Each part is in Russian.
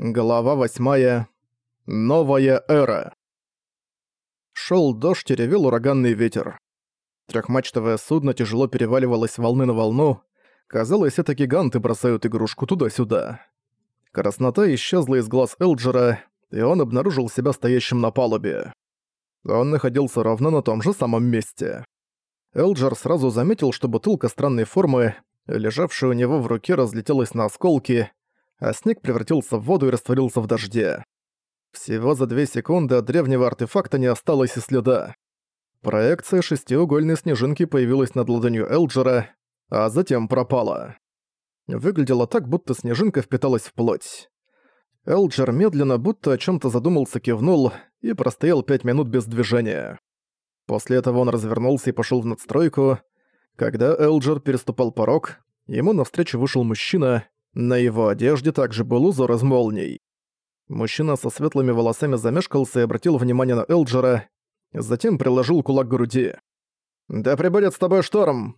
Глава восьмая. Новая эра. Шел дождь и ревел ураганный ветер. Трехмачтовое судно тяжело переваливалось волны на волну. Казалось, это гиганты бросают игрушку туда-сюда. Краснота исчезла из глаз Элджера, и он обнаружил себя стоящим на палубе. Он находился ровно на том же самом месте. Элджер сразу заметил, что бутылка странной формы, лежавшая у него в руке, разлетелась на осколки, а снег превратился в воду и растворился в дожде. Всего за две секунды от древнего артефакта не осталось и следа. Проекция шестиугольной снежинки появилась над ладонью Элджера, а затем пропала. Выглядело так, будто снежинка впиталась в плоть. Элджер медленно, будто о чем то задумался, кивнул и простоял пять минут без движения. После этого он развернулся и пошел в надстройку. Когда Элджер переступал порог, ему навстречу вышел мужчина, на его одежде также был узор из молний. Мужчина со светлыми волосами замешкался и обратил внимание на Элджера, затем приложил кулак к груди. «Да прибудет с тобой шторм!»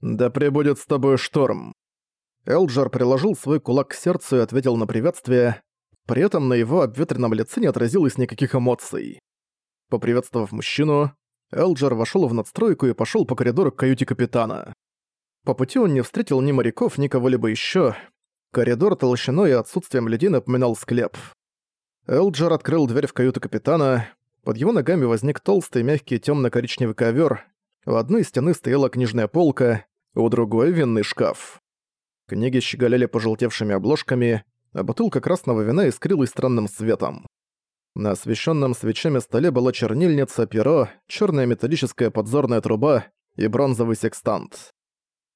«Да прибудет с тобой шторм!» Элджер приложил свой кулак к сердцу и ответил на приветствие, при этом на его обветренном лице не отразилось никаких эмоций. Поприветствовав мужчину, Элджер вошел в надстройку и пошел по коридору к каюте капитана. По пути он не встретил ни моряков, ни кого-либо еще. Коридор толщиной и отсутствием людей напоминал склеп. Элджер открыл дверь в каюту капитана. Под его ногами возник толстый, мягкий, темно коричневый ковер. У одной стены стояла книжная полка, у другой — винный шкаф. Книги щеголяли пожелтевшими обложками, а бутылка красного вина искрилась странным светом. На освещенном свечами столе была чернильница, перо, черная металлическая подзорная труба и бронзовый секстант.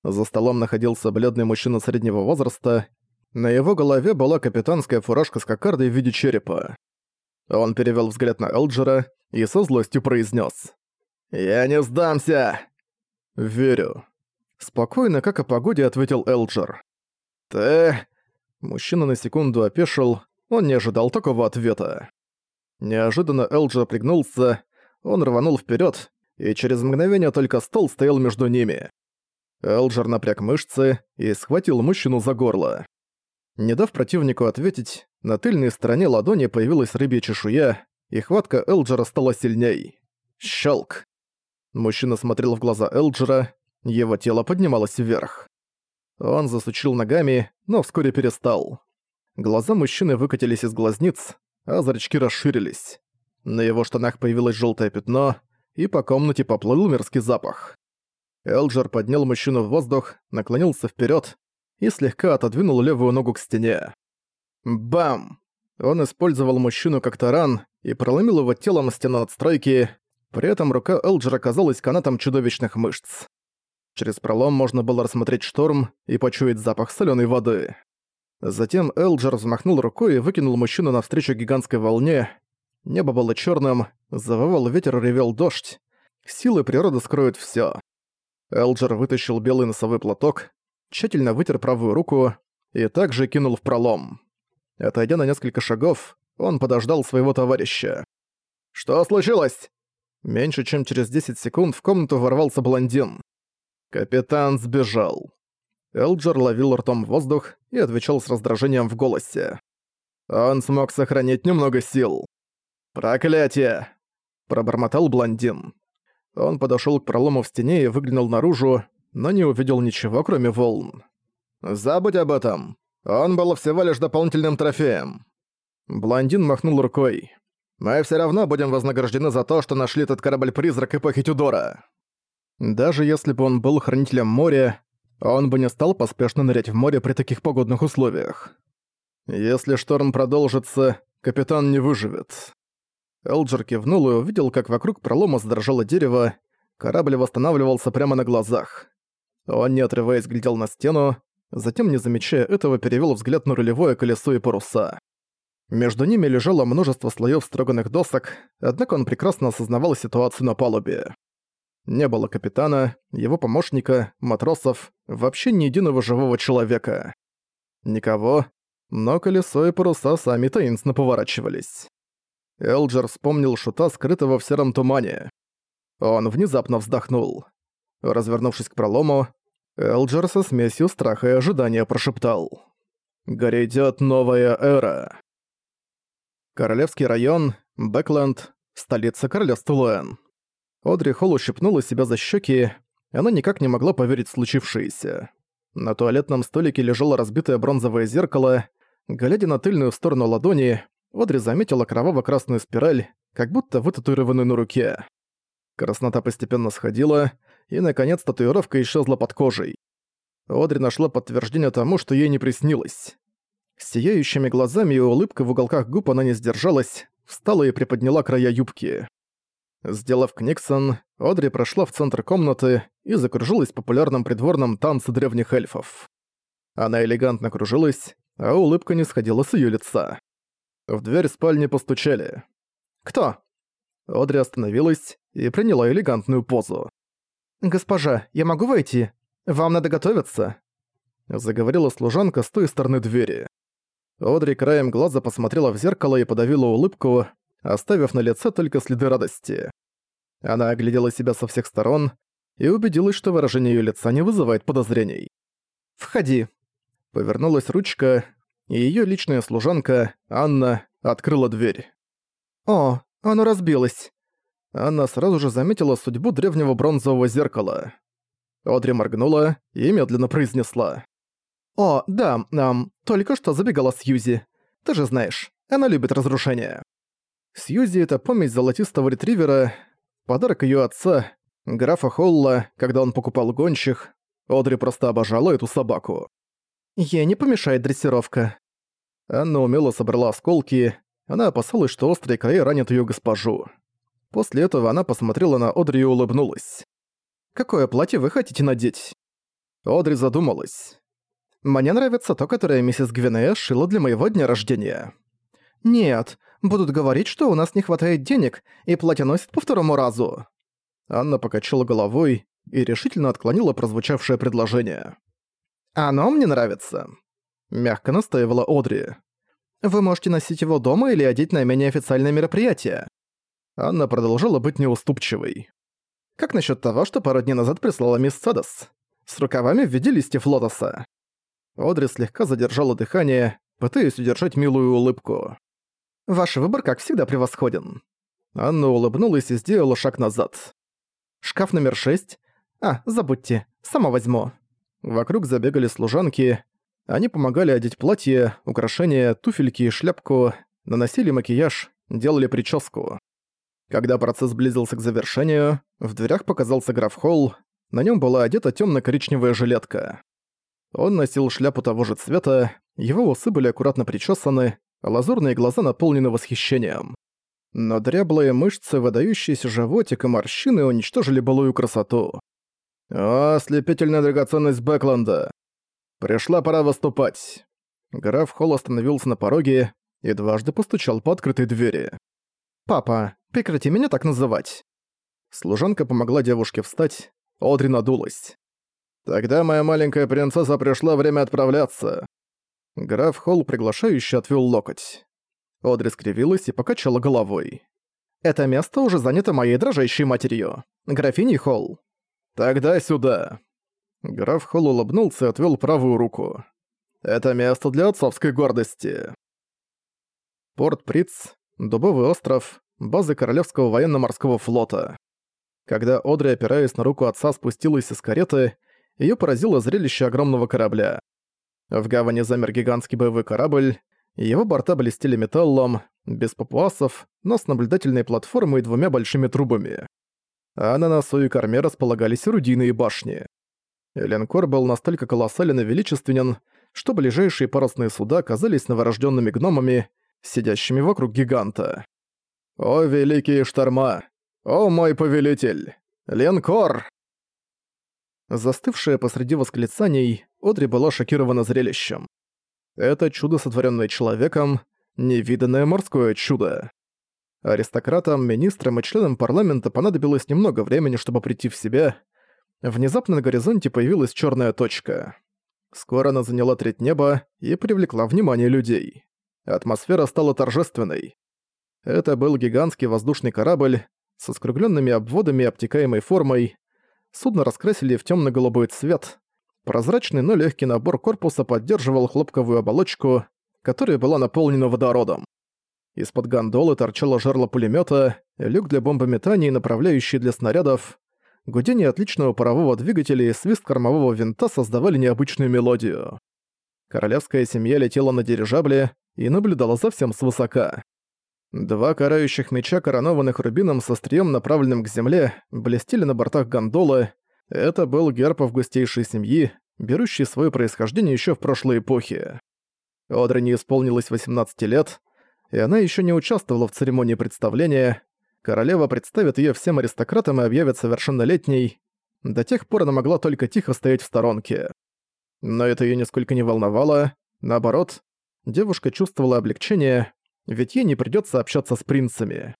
За столом находился бледный мужчина среднего возраста, на его голове была капитанская фуражка с кокардой в виде черепа. Он перевел взгляд на Элджера и со злостью произнес: «Я не сдамся!» «Верю». Спокойно, как о погоде, ответил Элджер. «Ты...» Мужчина на секунду опешил, он не ожидал такого ответа. Неожиданно Элджер пригнулся, он рванул вперед, и через мгновение только стол стоял между ними. Элджер напряг мышцы и схватил мужчину за горло. Не дав противнику ответить, на тыльной стороне ладони появилась рыбья чешуя, и хватка Элджера стала сильней. Щелк. Мужчина смотрел в глаза Элджера, его тело поднималось вверх. Он засучил ногами, но вскоре перестал. Глаза мужчины выкатились из глазниц, а зрачки расширились. На его штанах появилось желтое пятно, и по комнате поплыл мерзкий запах. Элджер поднял мужчину в воздух, наклонился вперед и слегка отодвинул левую ногу к стене. Бам! Он использовал мужчину как таран и проломил его телом стену надстройки, при этом рука Элджера казалась канатом чудовищных мышц. Через пролом можно было рассмотреть шторм и почуять запах соленой воды. Затем Элджер взмахнул рукой и выкинул мужчину навстречу гигантской волне. Небо было черным, завывал ветер и ревел дождь. Силы природы скроют все. Элджер вытащил белый носовой платок, тщательно вытер правую руку и также кинул в пролом. Отойдя на несколько шагов, он подождал своего товарища. «Что случилось?» Меньше чем через 10 секунд в комнату ворвался блондин. Капитан сбежал. Элджер ловил ртом воздух и отвечал с раздражением в голосе. Он смог сохранить немного сил. «Проклятие!» – пробормотал блондин. Он подошёл к пролому в стене и выглянул наружу, но не увидел ничего, кроме волн. «Забудь об этом. Он был всего лишь дополнительным трофеем». Блондин махнул рукой. «Мы все равно будем вознаграждены за то, что нашли этот корабль-призрак эпохи Тюдора». Даже если бы он был хранителем моря, он бы не стал поспешно нырять в море при таких погодных условиях. Если шторм продолжится, капитан не выживет. Элджер кивнул и увидел, как вокруг пролома задрожало дерево, корабль восстанавливался прямо на глазах. Он, не отрываясь, глядел на стену, затем, не замечая этого, перевел взгляд на рулевое колесо и паруса. Между ними лежало множество слоев строганных досок, однако он прекрасно осознавал ситуацию на палубе. Не было капитана, его помощника, матросов, вообще ни единого живого человека. Никого, но колесо и паруса сами таинственно поворачивались. Элджер вспомнил шута, скрытого в сером тумане. Он внезапно вздохнул. Развернувшись к пролому, Элджер со смесью страха и ожидания прошептал. «Грядёт новая эра». Королевский район, Бэкленд, столица королевства Луэн. Одри Холл ущипнула себя за щеки, она никак не могла поверить в случившееся. На туалетном столике лежало разбитое бронзовое зеркало. Глядя на тыльную сторону ладони, Одри заметила кроваво-красную спираль, как будто вытатуированную на руке. Краснота постепенно сходила, и, наконец, татуировка исчезла под кожей. Одри нашла подтверждение тому, что ей не приснилось. Сияющими глазами и улыбкой в уголках губ она не сдержалась, встала и приподняла края юбки. Сделав книксон, Одри прошла в центр комнаты и закружилась в популярном придворном танце древних эльфов. Она элегантно кружилась, а улыбка не сходила с её лица. В дверь спальни постучали. «Кто?» Одри остановилась и приняла элегантную позу. «Госпожа, я могу войти? Вам надо готовиться?» Заговорила служанка с той стороны двери. Одри краем глаза посмотрела в зеркало и подавила улыбку, оставив на лице только следы радости. Она оглядела себя со всех сторон и убедилась, что выражение её лица не вызывает подозрений. «Входи». Повернулась ручка, и её личная служанка, Анна, открыла дверь. «О, оно разбилось». Анна сразу же заметила судьбу древнего бронзового зеркала. Одри моргнула и медленно произнесла. «О, да, нам только что забегала Сьюзи. Ты же знаешь, она любит разрушения». Сьюзи — это помесь золотистого ретривера, подарок её отца, графа Холла, когда он покупал гончих. Одри просто обожала эту собаку. Ей не помешает дрессировка. Анна умело собрала осколки, она опасалась, что острые края ранят её госпожу. После этого она посмотрела на Одри и улыбнулась. «Какое платье вы хотите надеть?» Одри задумалась. «Мне нравится то, которое миссис Гвинея шила для моего дня рождения». «Нет, будут говорить, что у нас не хватает денег, и платье носит по второму разу». Анна покачала головой и решительно отклонила прозвучавшее предложение. «Оно мне нравится», — мягко настаивала Одри. «Вы можете носить его дома или одеть на менее официальное мероприятие. Анна продолжала быть неуступчивой. Как насчет того, что пару дней назад прислала мисс Садос? С рукавами в виде листьев лотоса. Одри слегка задержала дыхание, пытаясь удержать милую улыбку. «Ваш выбор, как всегда, превосходен». Анна улыбнулась и сделала шаг назад. «Шкаф номер шесть? А, забудьте, сама возьму». Вокруг забегали служанки. Они помогали одеть платье, украшения, туфельки и шляпку, наносили макияж, делали прическу. Когда процесс близился к завершению, в дверях показался граф Холл, на нем была одета темно коричневая жилетка. Он носил шляпу того же цвета, его усы были аккуратно причесаны, а лазурные глаза наполнены восхищением. Но дряблые мышцы, выдающиеся животик и морщины уничтожили былую красоту. «О, ослепительная драгоценность Бэкленда! Пришла пора выступать!» Граф Холл остановился на пороге и дважды постучал по открытой двери. «Папа, прекрати меня так называть». Служанка помогла девушке встать, Одри надулась. «Тогда моя маленькая принцесса пришла время отправляться». Граф Холл приглашающе отвел локоть. Одри скривилась и покачала головой. «Это место уже занято моей дрожащей матерью, графиней Холл». «Тогда сюда». Граф Холл улыбнулся и отвел правую руку. «Это место для отцовской гордости». Порт Приц, Дубовый остров, база Королевского военно-морского флота. Когда Одри, опираясь на руку отца, спустилась из кареты, её поразило зрелище огромного корабля. В гавани замер гигантский боевой корабль, его борта блестели металлом, без папуасов, но с наблюдательной платформой и двумя большими трубами. А на носу и корме располагались орудийные башни. Линкор был настолько колоссален и величественен, что ближайшие парусные суда казались новорожденными гномами, сидящими вокруг гиганта. «О, великие шторма! О, мой повелитель! Ленкор!» Застывшая посреди восклицаний, Одри была шокирована зрелищем. Это чудо, сотворенное человеком, невиданное морское чудо. Аристократам, министрам и членам парламента понадобилось немного времени, чтобы прийти в себя. Внезапно на горизонте появилась черная точка. Скоро она заняла треть неба и привлекла внимание людей. Атмосфера стала торжественной. Это был гигантский воздушный корабль со скругленными обводами и обтекаемой формой. Судно раскрасили в темно голубой цвет. Прозрачный, но легкий набор корпуса поддерживал хлопковую оболочку, которая была наполнена водородом. Из-под гондолы торчало жерло пулемета, люк для бомбометания и направляющий для снарядов. Гудение отличного парового двигателя и свист кормового винта создавали необычную мелодию. Королевская семья летела на дирижабле и наблюдала за всем свысока. Два карающих меча, коронованных рубином со стрием, направленным к земле, блестели на бортах гондолы. Это был герб августейшей семьи, берущий свое происхождение еще в прошлой эпохе. Одре не исполнилось 18 лет, и она еще не участвовала в церемонии представления. Королева представит ее всем аристократам и объявит совершеннолетней. До тех пор она могла только тихо стоять в сторонке. Но это ее нисколько не волновало. Наоборот, девушка чувствовала облегчение, ведь ей не придётся общаться с принцами.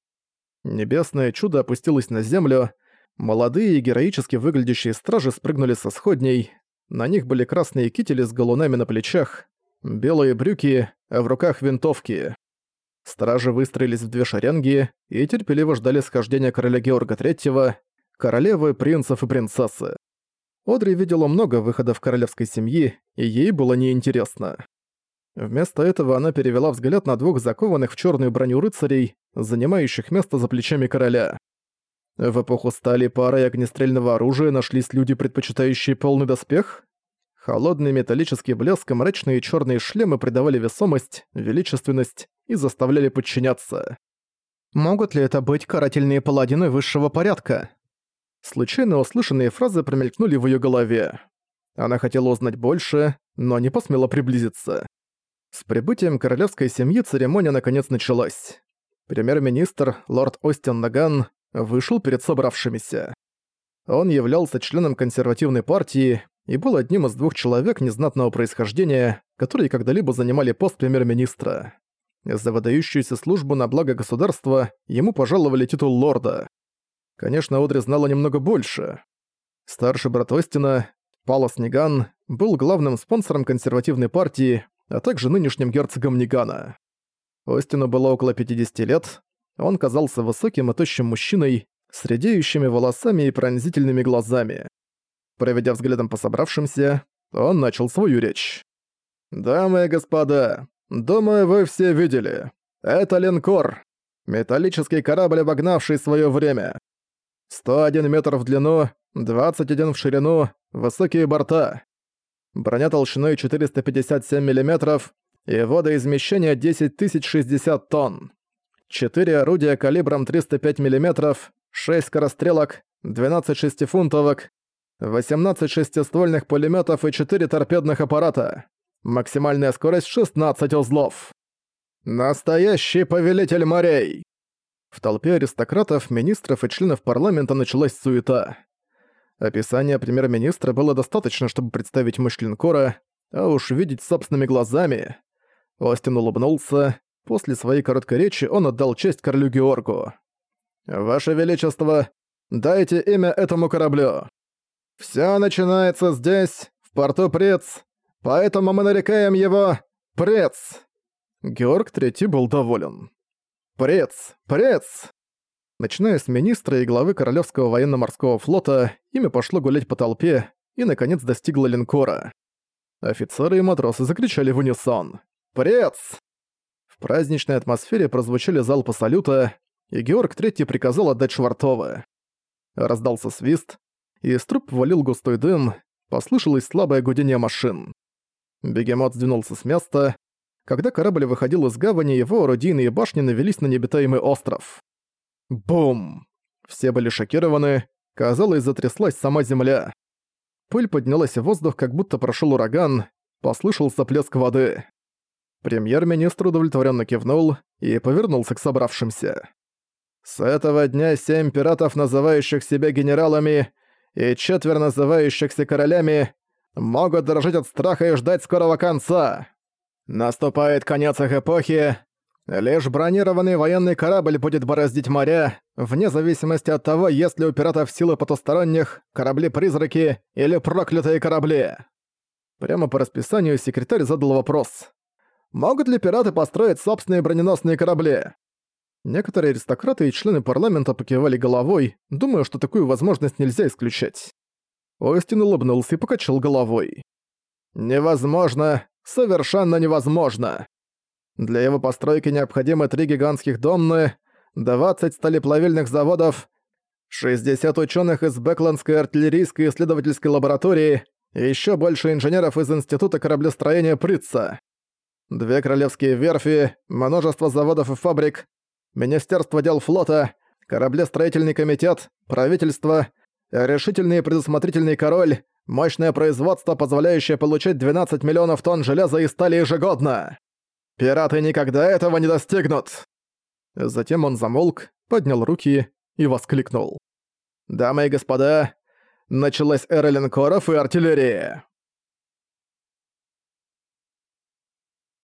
Небесное чудо опустилось на землю, молодые и героически выглядящие стражи спрыгнули со сходней, на них были красные кители с галунами на плечах, белые брюки, а в руках винтовки. Стражи выстроились в две шеренги и терпеливо ждали схождения короля Георга III, королевы, принцев и принцессы. Одри видела много выходов королевской семьи, и ей было неинтересно. Вместо этого она перевела взгляд на двух закованных в черную броню рыцарей, занимающих место за плечами короля. В эпоху стали пары и огнестрельного оружия нашлись люди, предпочитающие полный доспех? Холодный металлический блеск и мрачные черные шлемы придавали весомость, величественность и заставляли подчиняться. Могут ли это быть карательные паладины высшего порядка? Случайно услышанные фразы промелькнули в ее голове. Она хотела узнать больше, но не посмела приблизиться. С прибытием королевской семьи церемония наконец началась. Премьер-министр, лорд Остин Наган, вышел перед собравшимися. Он являлся членом консервативной партии и был одним из двух человек незнатного происхождения, которые когда-либо занимали пост премьер-министра. За выдающуюся службу на благо государства ему пожаловали титул лорда. Конечно, Одри знала немного больше. Старший брат Остина, Палас Ниган, был главным спонсором консервативной партии а также нынешним герцогом Нигана. Остину было около 50 лет, он казался высоким и тощим мужчиной, с редеющими волосами и пронзительными глазами. Проведя взглядом по собравшимся, он начал свою речь. «Дамы и господа, думаю, вы все видели. Это линкор. Металлический корабль, обогнавший свое время. 101 метр в длину, 21 в ширину, высокие борта броня толщиной 457 мм и водоизмещение 10 060 тонн. 4 орудия калибром 305 мм, 6 скорострелок, 12 шестифунтовок, 18 шестиствольных пулеметов и 4 торпедных аппарата. Максимальная скорость 16 узлов. Настоящий повелитель морей! В толпе аристократов, министров и членов парламента началась суета. Описания премьер-министра было достаточно, чтобы представить мощь линкора, а уж видеть собственными глазами. Остин улыбнулся. После своей короткой речи он отдал честь королю Георгу. «Ваше Величество, дайте имя этому кораблю. Всё начинается здесь, в порту Прец, поэтому мы нарекаем его Прец». Георг Третий был доволен. «Прец! Прец!» Начиная с министра и главы Королевского военно-морского флота, имя пошло гулять по толпе и, наконец, достигло линкора. Офицеры и матросы закричали в унисон. «Прец!» В праздничной атмосфере прозвучали залпы салюта, и Георг Третий приказал отдать Швартова. Раздался свист, и из труб валил густой дым, послышалось слабое гудение машин. Бегемот сдвинулся с места. Когда корабль выходил из гавани, его орудийные башни навелись на необитаемый остров. Бум! Все были шокированы. Казалось, затряслась сама земля. Пыль поднялась в воздух, как будто прошел ураган. Послышался плеск воды. Премьер-министр удовлетворенно кивнул и повернулся к собравшимся. «С этого дня семь пиратов, называющих себя генералами, и четверо называющихся королями, могут дрожать от страха и ждать скорого конца. Наступает конец их эпохи, Лишь бронированный военный корабль будет бороздить моря, вне зависимости от того, есть ли у пиратов силы потусторонних, корабли-призраки или проклятые корабли. Прямо по расписанию секретарь задал вопрос. Могут ли пираты построить собственные броненосные корабли? Некоторые аристократы и члены парламента покивали головой, думая, что такую возможность нельзя исключать. Остин улыбнулся и покачал головой. «Невозможно! Совершенно невозможно!» Для его постройки необходимы три гигантских домны, 20 сталеплавильных заводов, 60 ученых из Бэкландской артиллерийской исследовательской лаборатории и еще больше инженеров из Института кораблестроения Притца. Две королевские верфи, множество заводов и фабрик, Министерство дел флота, кораблестроительный комитет, правительство, решительный и предусмотрительный король, мощное производство, позволяющее получать 12 миллионов тонн железа и стали ежегодно. Пираты никогда этого не достигнут. Затем он замолк, поднял руки и воскликнул. «Дамы и господа, началась эра линкоров и артиллерии!»